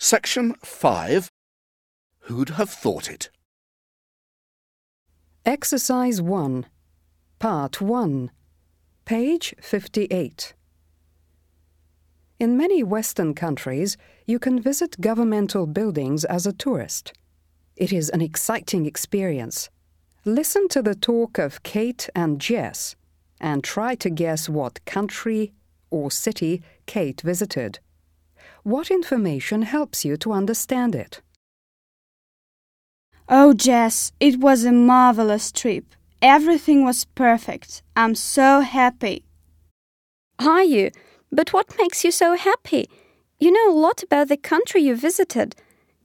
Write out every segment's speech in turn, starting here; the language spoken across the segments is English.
Section 5. Who'd have thought it? Exercise 1, Part 1, page 58. In many Western countries, you can visit governmental buildings as a tourist. It is an exciting experience. Listen to the talk of Kate and Jess and try to guess what country or city Kate visited. What information helps you to understand it? Oh, Jess, it was a marvelous trip. Everything was perfect. I'm so happy. Are you? But what makes you so happy? You know a lot about the country you visited.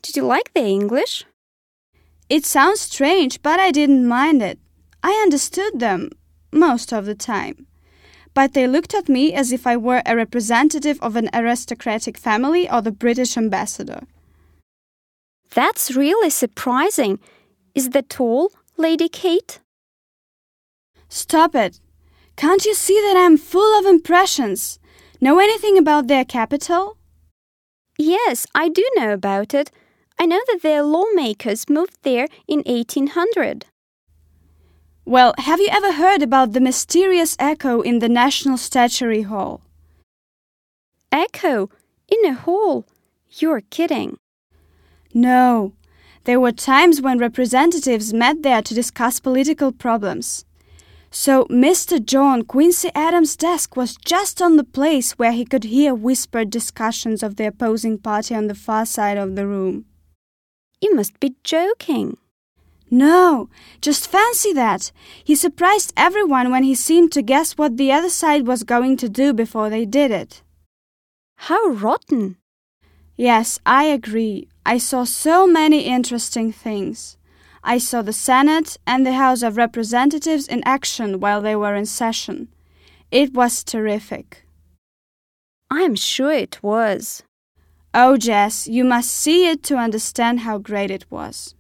Did you like the English? It sounds strange, but I didn't mind it. I understood them most of the time. But they looked at me as if I were a representative of an aristocratic family or the British ambassador. That's really surprising. Is that all, Lady Kate? Stop it. Can't you see that I'm full of impressions? Know anything about their capital? Yes, I do know about it. I know that their lawmakers moved there in 1800. Well, have you ever heard about the mysterious echo in the National Statuary Hall? Echo? In a hall? You're kidding. No. There were times when representatives met there to discuss political problems. So Mr. John Quincy Adams' desk was just on the place where he could hear whispered discussions of the opposing party on the far side of the room. You must be joking. No, just fancy that. He surprised everyone when he seemed to guess what the other side was going to do before they did it. How rotten. Yes, I agree. I saw so many interesting things. I saw the Senate and the House of Representatives in action while they were in session. It was terrific. I'm sure it was. Oh, Jess, you must see it to understand how great it was.